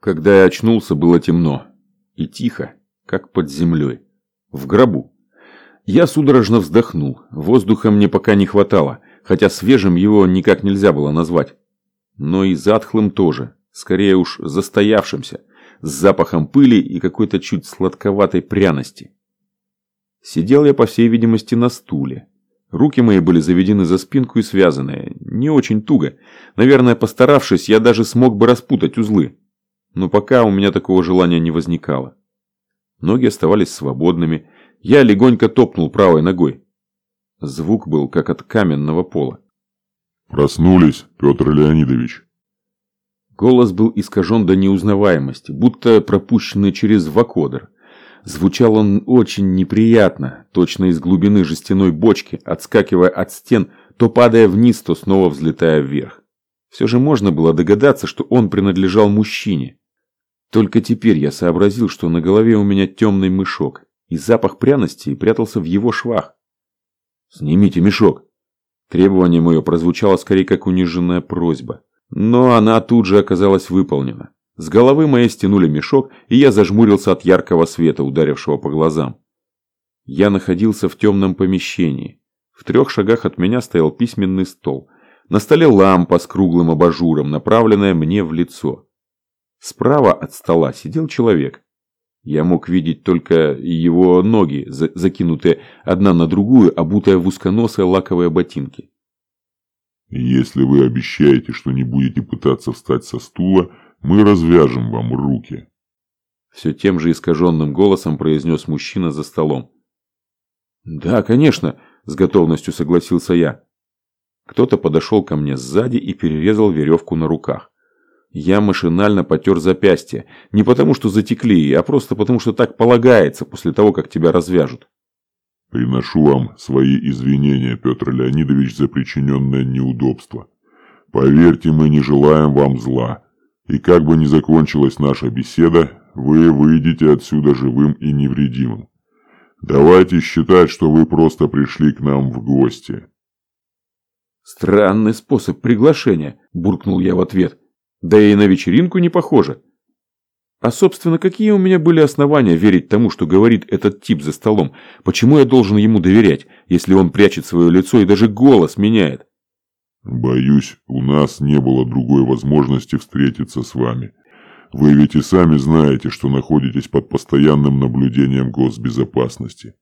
Когда я очнулся, было темно. И тихо, как под землей. В гробу. Я судорожно вздохнул. Воздуха мне пока не хватало, хотя свежим его никак нельзя было назвать. Но и затхлым тоже. Скорее уж застоявшимся. С запахом пыли и какой-то чуть сладковатой пряности. Сидел я, по всей видимости, на стуле. Руки мои были заведены за спинку и связаны. Не очень туго. Наверное, постаравшись, я даже смог бы распутать узлы но пока у меня такого желания не возникало. Ноги оставались свободными, я легонько топнул правой ногой. Звук был как от каменного пола. «Проснулись, Петр Леонидович!» Голос был искажен до неузнаваемости, будто пропущенный через вакодер. Звучал он очень неприятно, точно из глубины жестяной бочки, отскакивая от стен, то падая вниз, то снова взлетая вверх. Все же можно было догадаться, что он принадлежал мужчине. Только теперь я сообразил, что на голове у меня темный мешок, и запах пряности прятался в его швах. «Снимите мешок!» Требование мое прозвучало скорее как униженная просьба. Но она тут же оказалась выполнена. С головы моей стянули мешок, и я зажмурился от яркого света, ударившего по глазам. Я находился в темном помещении. В трех шагах от меня стоял письменный стол. На столе лампа с круглым абажуром, направленная мне в лицо. Справа от стола сидел человек. Я мог видеть только его ноги, закинутые одна на другую, обутая в узконосые лаковые ботинки. «Если вы обещаете, что не будете пытаться встать со стула, мы развяжем вам руки». Все тем же искаженным голосом произнес мужчина за столом. «Да, конечно», – с готовностью согласился я. Кто-то подошел ко мне сзади и перерезал веревку на руках. Я машинально потер запястье. Не потому, что затекли, а просто потому, что так полагается после того, как тебя развяжут. Приношу вам свои извинения, Петр Леонидович, за причиненное неудобство. Поверьте, мы не желаем вам зла. И как бы ни закончилась наша беседа, вы выйдете отсюда живым и невредимым. Давайте считать, что вы просто пришли к нам в гости. Странный способ приглашения, буркнул я в ответ. Да и на вечеринку не похоже. А собственно, какие у меня были основания верить тому, что говорит этот тип за столом? Почему я должен ему доверять, если он прячет свое лицо и даже голос меняет? Боюсь, у нас не было другой возможности встретиться с вами. Вы ведь и сами знаете, что находитесь под постоянным наблюдением госбезопасности.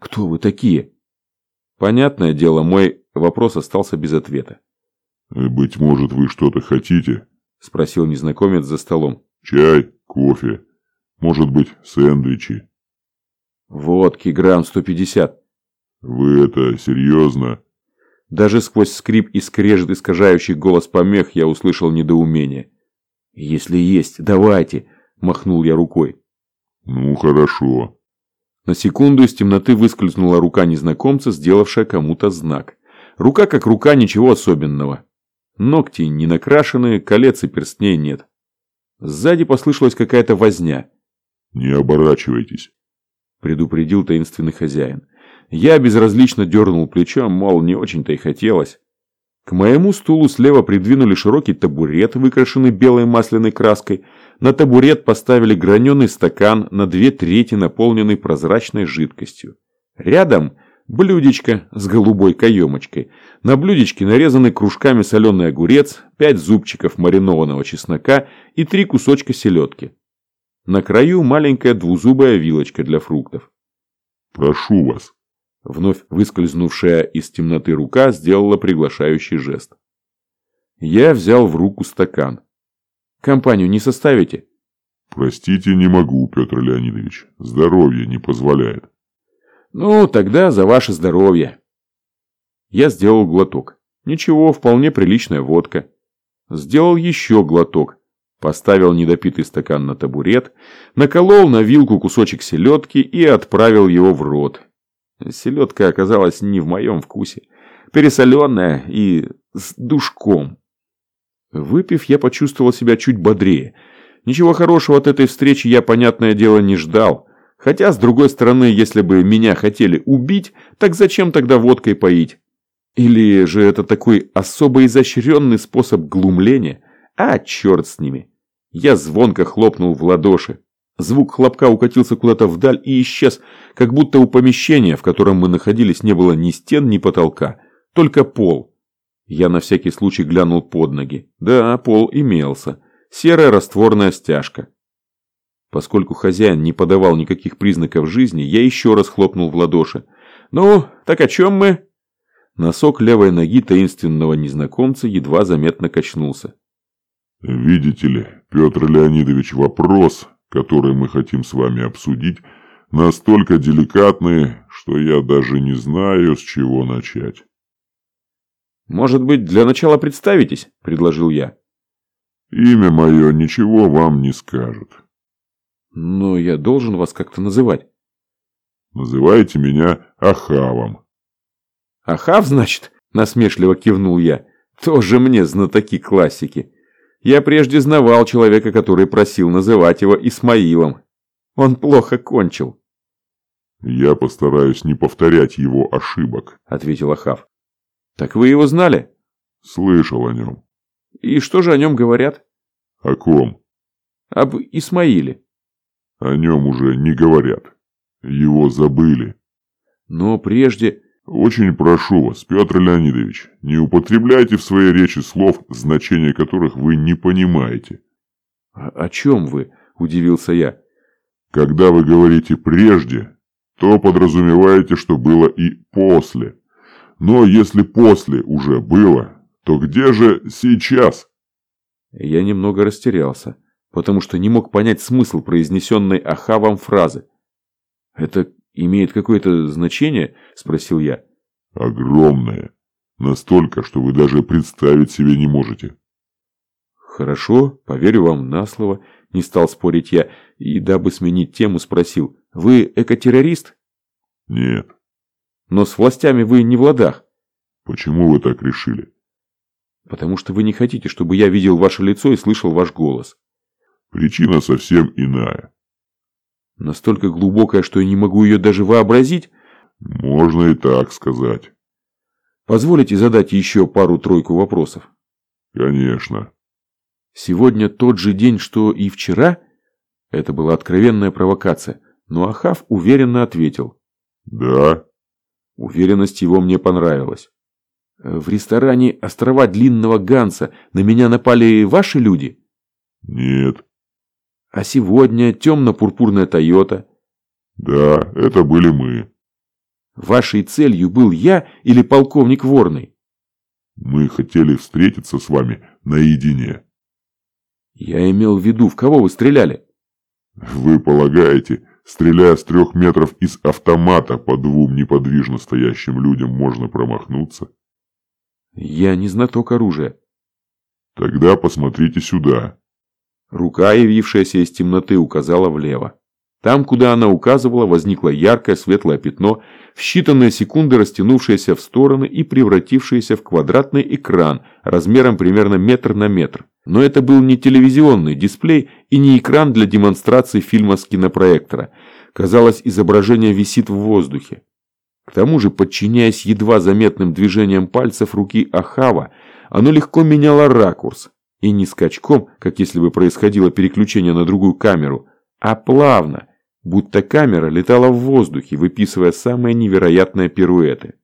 Кто вы такие? Понятное дело, мой вопрос остался без ответа. «Быть может, вы что-то хотите?» – спросил незнакомец за столом. «Чай, кофе, может быть, сэндвичи?» «Водки грамм сто пятьдесят». «Вы это серьезно?» Даже сквозь скрип и скрежет искажающий голос помех я услышал недоумение. «Если есть, давайте!» – махнул я рукой. «Ну, хорошо». На секунду из темноты выскользнула рука незнакомца, сделавшая кому-то знак. Рука как рука, ничего особенного. Ногти не накрашены, колец и перстней нет. Сзади послышалась какая-то возня. «Не оборачивайтесь», – предупредил таинственный хозяин. Я безразлично дернул плечом, мол, не очень-то и хотелось. К моему стулу слева придвинули широкий табурет, выкрашенный белой масляной краской. На табурет поставили граненый стакан на две трети, наполненный прозрачной жидкостью. Рядом Блюдечко с голубой каемочкой. На блюдечке нарезаны кружками соленый огурец, пять зубчиков маринованного чеснока и три кусочка селедки. На краю маленькая двузубая вилочка для фруктов. «Прошу вас». Вновь выскользнувшая из темноты рука сделала приглашающий жест. Я взял в руку стакан. «Компанию не составите?» «Простите, не могу, Петр Леонидович. Здоровье не позволяет». Ну, тогда за ваше здоровье. Я сделал глоток. Ничего, вполне приличная водка. Сделал еще глоток. Поставил недопитый стакан на табурет, наколол на вилку кусочек селедки и отправил его в рот. Селедка оказалась не в моем вкусе. Пересоленная и с душком. Выпив, я почувствовал себя чуть бодрее. Ничего хорошего от этой встречи я, понятное дело, не ждал. Хотя, с другой стороны, если бы меня хотели убить, так зачем тогда водкой поить? Или же это такой особо изощренный способ глумления? А, черт с ними. Я звонко хлопнул в ладоши. Звук хлопка укатился куда-то вдаль и исчез, как будто у помещения, в котором мы находились, не было ни стен, ни потолка, только пол. Я на всякий случай глянул под ноги. Да, пол имелся. Серая растворная стяжка. Поскольку хозяин не подавал никаких признаков жизни, я еще раз хлопнул в ладоши. «Ну, так о чем мы?» Носок левой ноги таинственного незнакомца едва заметно качнулся. «Видите ли, Петр Леонидович, вопрос, который мы хотим с вами обсудить, настолько деликатный, что я даже не знаю, с чего начать». «Может быть, для начала представитесь?» – предложил я. «Имя мое ничего вам не скажет». «Но я должен вас как-то называть». «Называйте меня Ахавом». «Ахав, значит?» – насмешливо кивнул я. «Тоже мне знатоки классики. Я прежде знавал человека, который просил называть его Исмаилом. Он плохо кончил». «Я постараюсь не повторять его ошибок», – ответил Ахав. «Так вы его знали?» «Слышал о нем». «И что же о нем говорят?» «О ком?» «Об Исмаиле». «О нем уже не говорят. Его забыли». «Но прежде...» «Очень прошу вас, Петр Леонидович, не употребляйте в своей речи слов, значение которых вы не понимаете». «О, «О чем вы?» – удивился я. «Когда вы говорите «прежде», то подразумеваете, что было и «после». Но если после уже было, то где же сейчас? Я немного растерялся, потому что не мог понять смысл произнесенной Ахавом фразы. «Это имеет какое-то значение?» – спросил я. «Огромное. Настолько, что вы даже представить себе не можете». «Хорошо, поверю вам на слово», – не стал спорить я, и, дабы сменить тему, спросил. «Вы экотеррорист?» «Нет». Но с властями вы не в ладах. Почему вы так решили? Потому что вы не хотите, чтобы я видел ваше лицо и слышал ваш голос. Причина совсем иная. Настолько глубокая, что я не могу ее даже вообразить? Можно и так сказать. Позволите задать еще пару-тройку вопросов? Конечно. Сегодня тот же день, что и вчера? Это была откровенная провокация, но Ахав уверенно ответил. Да. Уверенность его мне понравилась. В ресторане «Острова Длинного Ганса» на меня напали ваши люди? Нет. А сегодня темно-пурпурная «Тойота»? Да, это были мы. Вашей целью был я или полковник Ворный? Мы хотели встретиться с вами наедине. Я имел в виду, в кого вы стреляли? Вы полагаете, Стреляя с трех метров из автомата по двум неподвижно стоящим людям можно промахнуться? Я не знаток оружия. Тогда посмотрите сюда. Рука, явившаяся из темноты, указала влево. Там, куда она указывала, возникло яркое светлое пятно, в считанные секунды растянувшееся в стороны и превратившееся в квадратный экран размером примерно метр на метр. Но это был не телевизионный дисплей и не экран для демонстрации фильма с кинопроектора. Казалось, изображение висит в воздухе. К тому же, подчиняясь едва заметным движениям пальцев руки Ахава, оно легко меняло ракурс. И не скачком, как если бы происходило переключение на другую камеру, а плавно, будто камера летала в воздухе, выписывая самые невероятные пируэты.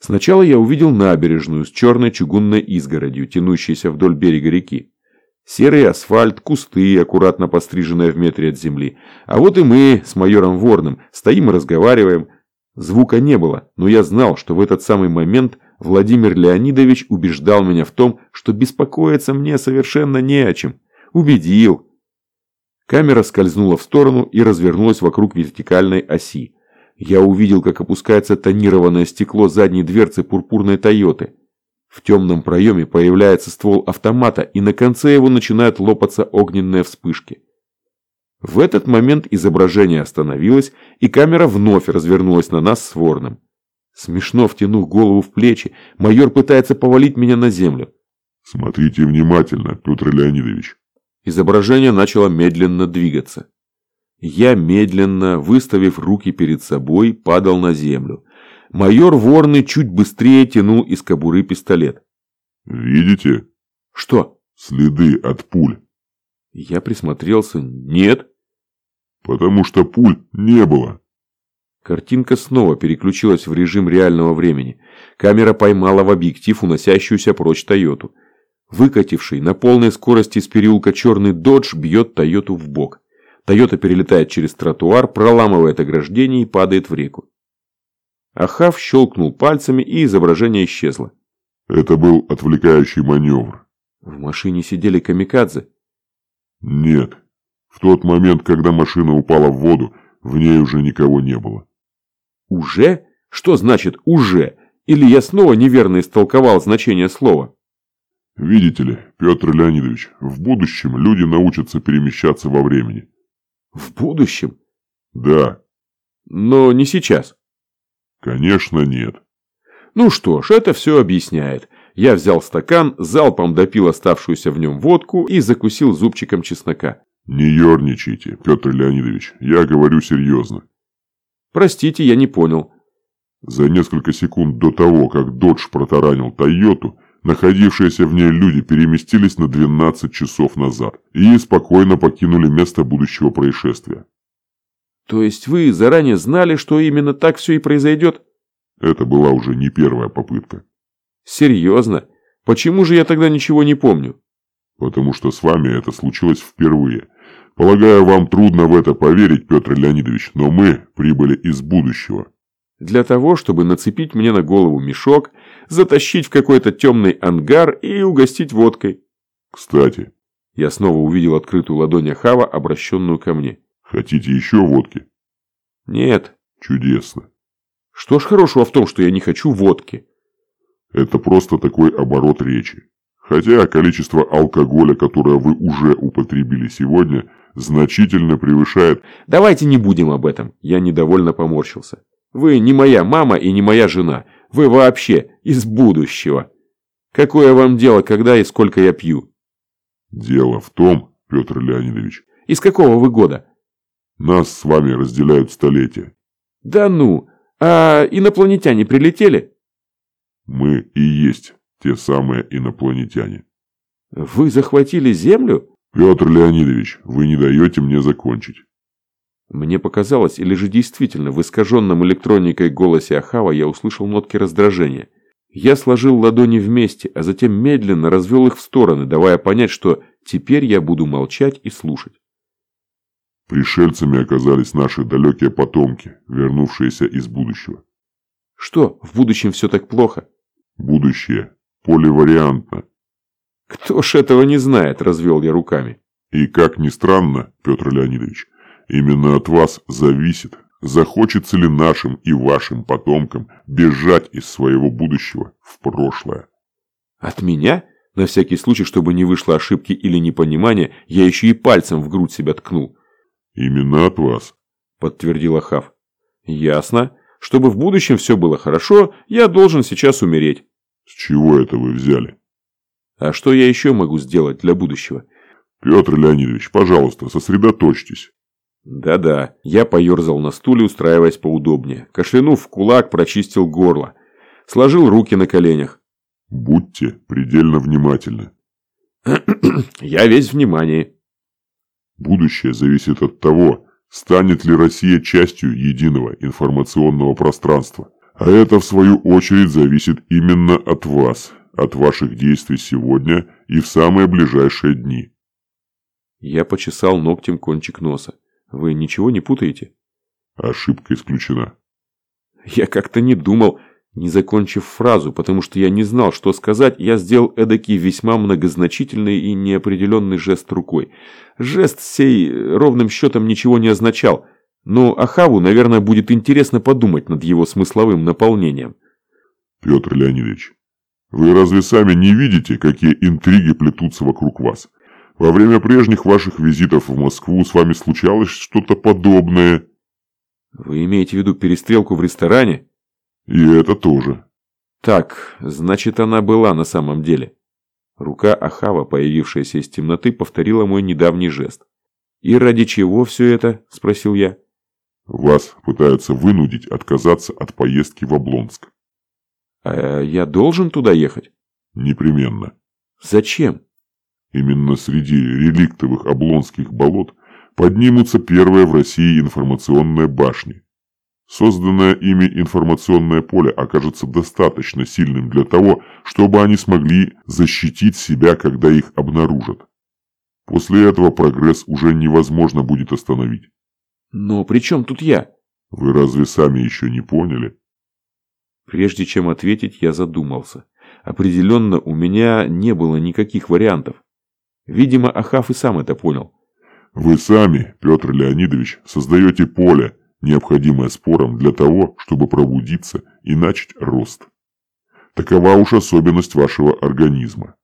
Сначала я увидел набережную с черной чугунной изгородью, тянущейся вдоль берега реки. Серый асфальт, кусты, аккуратно постриженные в метре от земли. А вот и мы с майором Ворным стоим и разговариваем. Звука не было, но я знал, что в этот самый момент Владимир Леонидович убеждал меня в том, что беспокоиться мне совершенно не о чем. Убедил. Камера скользнула в сторону и развернулась вокруг вертикальной оси. Я увидел, как опускается тонированное стекло задней дверцы пурпурной Тойоты. В темном проеме появляется ствол автомата, и на конце его начинают лопаться огненные вспышки. В этот момент изображение остановилось, и камера вновь развернулась на нас с Ворном. Смешно втянув голову в плечи, майор пытается повалить меня на землю. «Смотрите внимательно, Петр Леонидович». Изображение начало медленно двигаться. Я медленно, выставив руки перед собой, падал на землю. Майор Ворный чуть быстрее тянул из кобуры пистолет. «Видите?» «Что?» «Следы от пуль». Я присмотрелся. Нет. Потому что пуль не было. Картинка снова переключилась в режим реального времени. Камера поймала в объектив уносящуюся прочь Тойоту. Выкативший на полной скорости из переулка черный додж бьет Тойоту в бок. Тойота перелетает через тротуар, проламывает ограждение и падает в реку. Ахав щелкнул пальцами, и изображение исчезло. Это был отвлекающий маневр. В машине сидели камикадзе. Нет. В тот момент, когда машина упала в воду, в ней уже никого не было. Уже? Что значит «уже»? Или я снова неверно истолковал значение слова? Видите ли, Петр Леонидович, в будущем люди научатся перемещаться во времени. В будущем? Да. Но не сейчас. Конечно, нет. Ну что ж, это все объясняет. Я взял стакан, залпом допил оставшуюся в нем водку и закусил зубчиком чеснока. Не ерничайте, Петр Леонидович, я говорю серьезно. Простите, я не понял. За несколько секунд до того, как Додж протаранил Тойоту, находившиеся в ней люди переместились на 12 часов назад и спокойно покинули место будущего происшествия. То есть вы заранее знали, что именно так все и произойдет? Это была уже не первая попытка. Серьезно? Почему же я тогда ничего не помню? Потому что с вами это случилось впервые. Полагаю, вам трудно в это поверить, Петр Леонидович, но мы прибыли из будущего. Для того, чтобы нацепить мне на голову мешок, затащить в какой-то темный ангар и угостить водкой. Кстати. Я снова увидел открытую ладонь Ахава, обращенную ко мне. Хотите еще водки? Нет. Чудесно. Что ж хорошего в том, что я не хочу водки? Это просто такой оборот речи. Хотя количество алкоголя, которое вы уже употребили сегодня, значительно превышает... Давайте не будем об этом. Я недовольно поморщился. Вы не моя мама и не моя жена. Вы вообще из будущего. Какое вам дело, когда и сколько я пью? Дело в том, Петр Леонидович. Из какого вы года? Нас с вами разделяют столетия. Да ну, а инопланетяне прилетели? Мы и есть те самые инопланетяне. Вы захватили Землю? Петр Леонидович, вы не даете мне закончить. Мне показалось, или же действительно в искаженном электроникой голосе Ахава я услышал нотки раздражения. Я сложил ладони вместе, а затем медленно развел их в стороны, давая понять, что теперь я буду молчать и слушать. Пришельцами оказались наши далекие потомки, вернувшиеся из будущего. Что, в будущем все так плохо? Будущее поливариантно. Кто ж этого не знает, развел я руками. И как ни странно, Петр Леонидович, именно от вас зависит, захочется ли нашим и вашим потомкам бежать из своего будущего в прошлое. От меня? На всякий случай, чтобы не вышло ошибки или непонимания, я еще и пальцем в грудь себя ткнул. Именно от вас, подтвердил Ахав. Ясно. Чтобы в будущем все было хорошо, я должен сейчас умереть. С чего это вы взяли? А что я еще могу сделать для будущего? Петр Леонидович, пожалуйста, сосредоточьтесь. Да-да, я поерзал на стуле, устраиваясь поудобнее. Кашлянув в кулак, прочистил горло. Сложил руки на коленях. Будьте предельно внимательны. я весь внимание. Будущее зависит от того, станет ли Россия частью единого информационного пространства. А это, в свою очередь, зависит именно от вас, от ваших действий сегодня и в самые ближайшие дни. Я почесал ногтем кончик носа. Вы ничего не путаете? Ошибка исключена. Я как-то не думал, не закончив фразу, потому что я не знал, что сказать, я сделал эдакий весьма многозначительный и неопределенный жест рукой. Жест сей ровным счетом ничего не означал, но Ахаву, наверное, будет интересно подумать над его смысловым наполнением. Петр Леонидович, вы разве сами не видите, какие интриги плетутся вокруг вас? Во время прежних ваших визитов в Москву с вами случалось что-то подобное? Вы имеете в виду перестрелку в ресторане? И это тоже. Так, значит, она была на самом деле. Рука Ахава, появившаяся из темноты, повторила мой недавний жест. «И ради чего все это?» – спросил я. «Вас пытаются вынудить отказаться от поездки в Облонск». «А я должен туда ехать?» «Непременно». «Зачем?» Именно среди реликтовых облонских болот поднимутся первые в России информационные башни. Созданное ими информационное поле окажется достаточно сильным для того, чтобы они смогли защитить себя, когда их обнаружат. После этого прогресс уже невозможно будет остановить. Но при чем тут я? Вы разве сами еще не поняли? Прежде чем ответить, я задумался. Определенно, у меня не было никаких вариантов. Видимо, Ахав и сам это понял. Вы сами, Петр Леонидович, создаете поле, необходимое спорам для того, чтобы пробудиться и начать рост. Такова уж особенность вашего организма.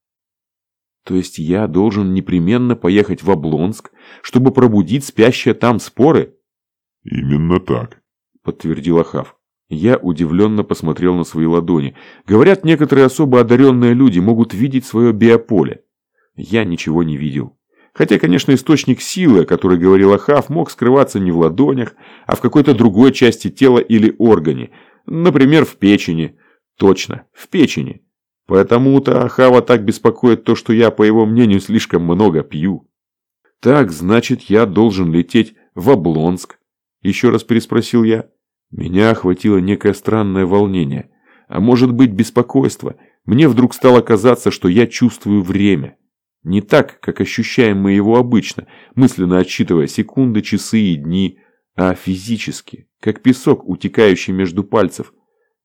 То есть я должен непременно поехать в Облонск, чтобы пробудить спящие там споры? Именно так, подтвердил Ахав. Я удивленно посмотрел на свои ладони. Говорят, некоторые особо одаренные люди могут видеть свое биополе. Я ничего не видел. Хотя, конечно, источник силы, о которой говорил Ахав, мог скрываться не в ладонях, а в какой-то другой части тела или органе. Например, в печени. Точно, в печени. Поэтому-то Ахава так беспокоит то, что я, по его мнению, слишком много пью. Так, значит, я должен лететь в Облонск? Еще раз переспросил я. Меня охватило некое странное волнение. А может быть, беспокойство. Мне вдруг стало казаться, что я чувствую время. Не так, как ощущаем мы его обычно, мысленно отсчитывая секунды, часы и дни, а физически, как песок, утекающий между пальцев.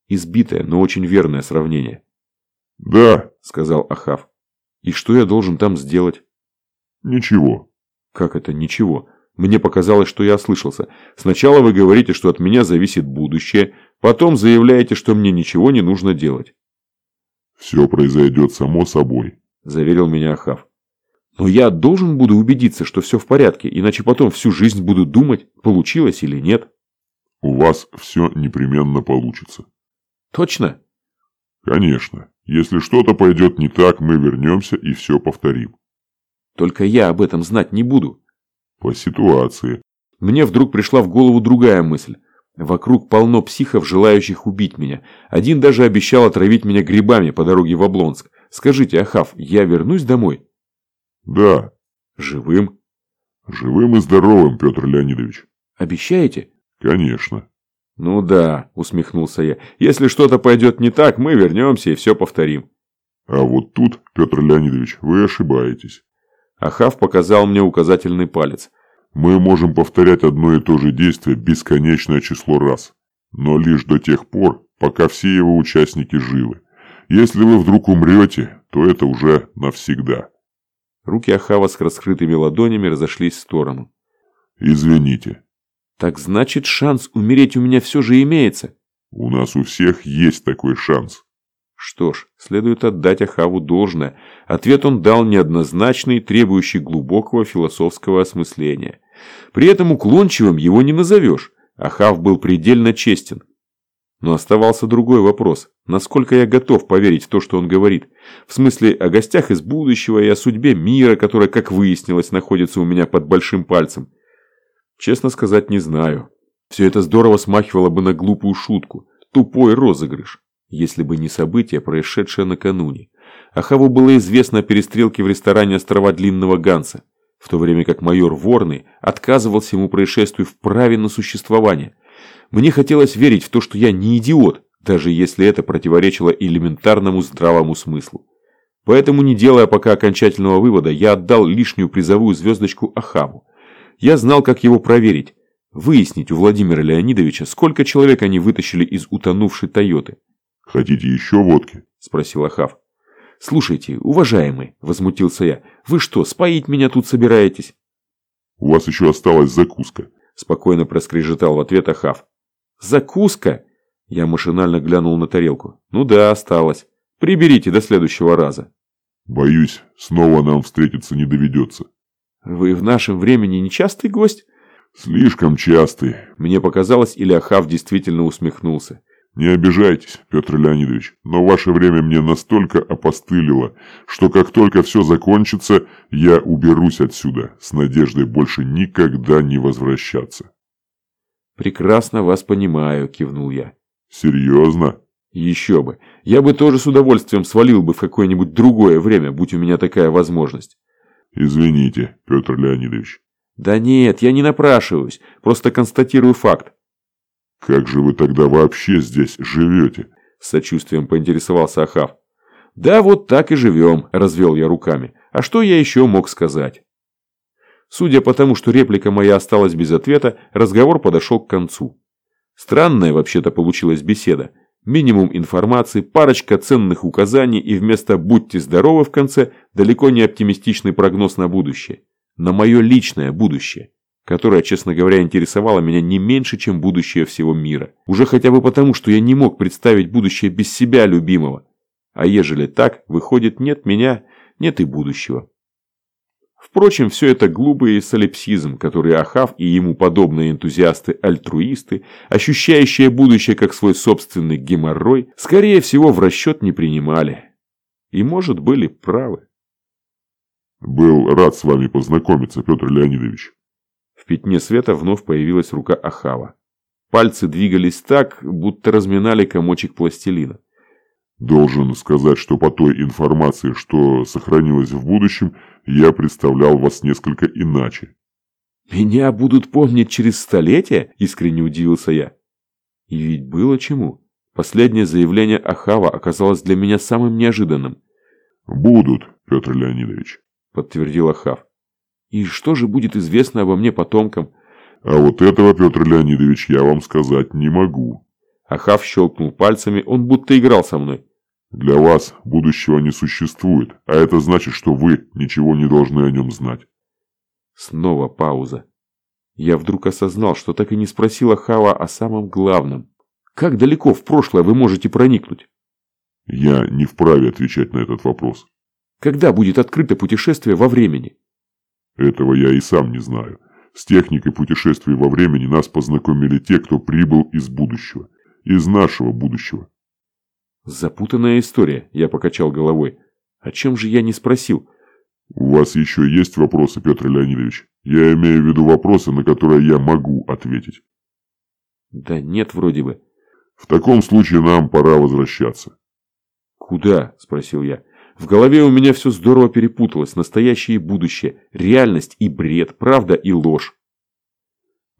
Избитое, но очень верное сравнение. «Да», — сказал Ахав. «И что я должен там сделать?» «Ничего». «Как это ничего?» Мне показалось, что я ослышался. Сначала вы говорите, что от меня зависит будущее, потом заявляете, что мне ничего не нужно делать. «Все произойдет само собой», – заверил меня Ахав. Но я должен буду убедиться, что все в порядке, иначе потом всю жизнь буду думать, получилось или нет. У вас все непременно получится. Точно? Конечно. Если что-то пойдет не так, мы вернемся и все повторим. Только я об этом знать не буду. По ситуации. Мне вдруг пришла в голову другая мысль. Вокруг полно психов, желающих убить меня. Один даже обещал отравить меня грибами по дороге в Облонск. Скажите, Ахав, я вернусь домой? Да. Живым? Живым и здоровым, Петр Леонидович. Обещаете? Конечно. Ну да, усмехнулся я. Если что-то пойдет не так, мы вернемся и все повторим. А вот тут, Петр Леонидович, вы ошибаетесь. Ахав показал мне указательный палец. Мы можем повторять одно и то же действие бесконечное число раз. Но лишь до тех пор, пока все его участники живы. Если вы вдруг умрете, то это уже навсегда. Руки Ахава с раскрытыми ладонями разошлись в сторону. «Извините». «Так значит, шанс умереть у меня все же имеется?» «У нас у всех есть такой шанс». Что ж, следует отдать Ахаву должное. Ответ он дал неоднозначный, требующий глубокого философского осмысления. При этом уклончивым его не назовешь. Ахав был предельно честен. Но оставался другой вопрос. Насколько я готов поверить в то, что он говорит? В смысле, о гостях из будущего и о судьбе мира, которая, как выяснилось, находится у меня под большим пальцем. Честно сказать, не знаю. Все это здорово смахивало бы на глупую шутку. Тупой розыгрыш. Если бы не событие, происшедшее накануне. Ахаву было известно о перестрелке в ресторане острова Длинного Ганса, в то время как майор Ворный отказывался ему происшествию в праве на существование. Мне хотелось верить в то, что я не идиот, даже если это противоречило элементарному здравому смыслу. Поэтому, не делая пока окончательного вывода, я отдал лишнюю призовую звездочку Ахаву. Я знал, как его проверить. Выяснить у Владимира Леонидовича, сколько человек они вытащили из утонувшей Тойоты. «Хотите еще водки?» – спросил Ахав. «Слушайте, уважаемый», – возмутился я, – «вы что, споить меня тут собираетесь?» «У вас еще осталась закуска», – спокойно проскрежетал в ответ Ахав. «Закуска?» Я машинально глянул на тарелку. «Ну да, осталось. Приберите до следующего раза». «Боюсь, снова нам встретиться не доведется». «Вы в нашем времени нечастый гость?» «Слишком частый». Мне показалось, или Ахав действительно усмехнулся. Не обижайтесь, Петр Леонидович, но ваше время мне настолько опостылило, что как только все закончится, я уберусь отсюда, с надеждой больше никогда не возвращаться. «Прекрасно вас понимаю», – кивнул я. «Серьезно?» «Еще бы. Я бы тоже с удовольствием свалил бы в какое-нибудь другое время, будь у меня такая возможность. Извините, Петр Леонидович. Да нет, я не напрашиваюсь, просто констатирую факт. Как же вы тогда вообще здесь живете? С сочувствием поинтересовался Ахав. Да вот так и живем, развел я руками. А что я еще мог сказать? Судя по тому, что реплика моя осталась без ответа, разговор подошел к концу. Странная вообще-то получилась беседа. Минимум информации, парочка ценных указаний и вместо «будьте здоровы» в конце далеко не оптимистичный прогноз на будущее. На мое личное будущее, которое, честно говоря, интересовало меня не меньше, чем будущее всего мира. Уже хотя бы потому, что я не мог представить будущее без себя любимого. А ежели так, выходит, нет меня, нет и будущего. Впрочем, все это глупый солипсизм, который Ахав и ему подобные энтузиасты-альтруисты, ощущающие будущее как свой собственный геморрой, скорее всего в расчет не принимали. И, может, были правы. «Был рад с вами познакомиться, Петр Леонидович». В пятне света вновь появилась рука Ахава. Пальцы двигались так, будто разминали комочек пластилина. Должен сказать, что по той информации, что сохранилась в будущем, я представлял вас несколько иначе. «Меня будут помнить через столетия?» – искренне удивился я. И ведь было чему. Последнее заявление Ахава оказалось для меня самым неожиданным. «Будут, Петр Леонидович», – подтвердил Ахав. «И что же будет известно обо мне потомкам?» «А вот этого, Петр Леонидович, я вам сказать не могу». Ахав щелкнул пальцами, он будто играл со мной. Для вас будущего не существует, а это значит, что вы ничего не должны о нем знать. Снова пауза. Я вдруг осознал, что так и не спросила Хава о самом главном. Как далеко в прошлое вы можете проникнуть? Я не вправе отвечать на этот вопрос. Когда будет открыто путешествие во времени? Этого я и сам не знаю. С техникой путешествий во времени нас познакомили те, кто прибыл из будущего. Из нашего будущего. Запутанная история, я покачал головой. О чем же я не спросил? У вас еще есть вопросы, Петр Леонидович? Я имею в виду вопросы, на которые я могу ответить. Да нет, вроде бы. В таком случае нам пора возвращаться. Куда? Спросил я. В голове у меня все здорово перепуталось. Настоящее и будущее. Реальность и бред. Правда и ложь.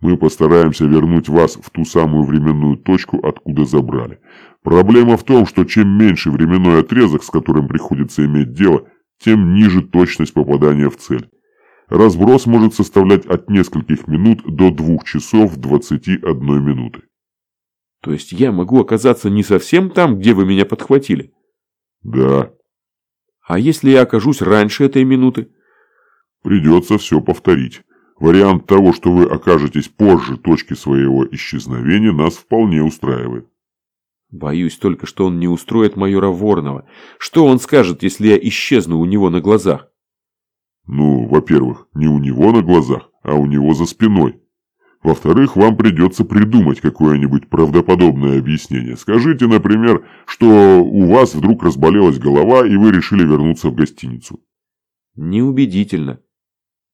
Мы постараемся вернуть вас в ту самую временную точку, откуда забрали. Проблема в том, что чем меньше временной отрезок, с которым приходится иметь дело, тем ниже точность попадания в цель. Разброс может составлять от нескольких минут до двух часов 21 минуты. То есть я могу оказаться не совсем там, где вы меня подхватили? Да. А если я окажусь раньше этой минуты? Придется все повторить. Вариант того, что вы окажетесь позже точки своего исчезновения, нас вполне устраивает. Боюсь только, что он не устроит майора Воронова. Что он скажет, если я исчезну у него на глазах? Ну, во-первых, не у него на глазах, а у него за спиной. Во-вторых, вам придется придумать какое-нибудь правдоподобное объяснение. Скажите, например, что у вас вдруг разболелась голова, и вы решили вернуться в гостиницу. Неубедительно.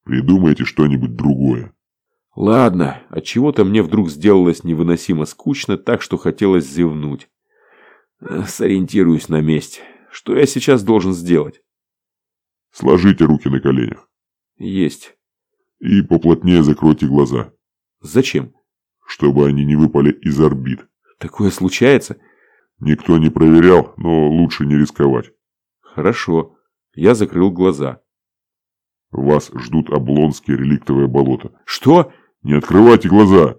Придумайте что-нибудь другое. Ладно, от чего то мне вдруг сделалось невыносимо скучно, так что хотелось зевнуть. Э, сориентируюсь на месте. Что я сейчас должен сделать? Сложите руки на коленях. Есть. И поплотнее закройте глаза. Зачем? Чтобы они не выпали из орбит. Такое случается? Никто не проверял, но лучше не рисковать. Хорошо. Я закрыл глаза. Вас ждут облонские реликтовые болота. Что? Не открывайте глаза.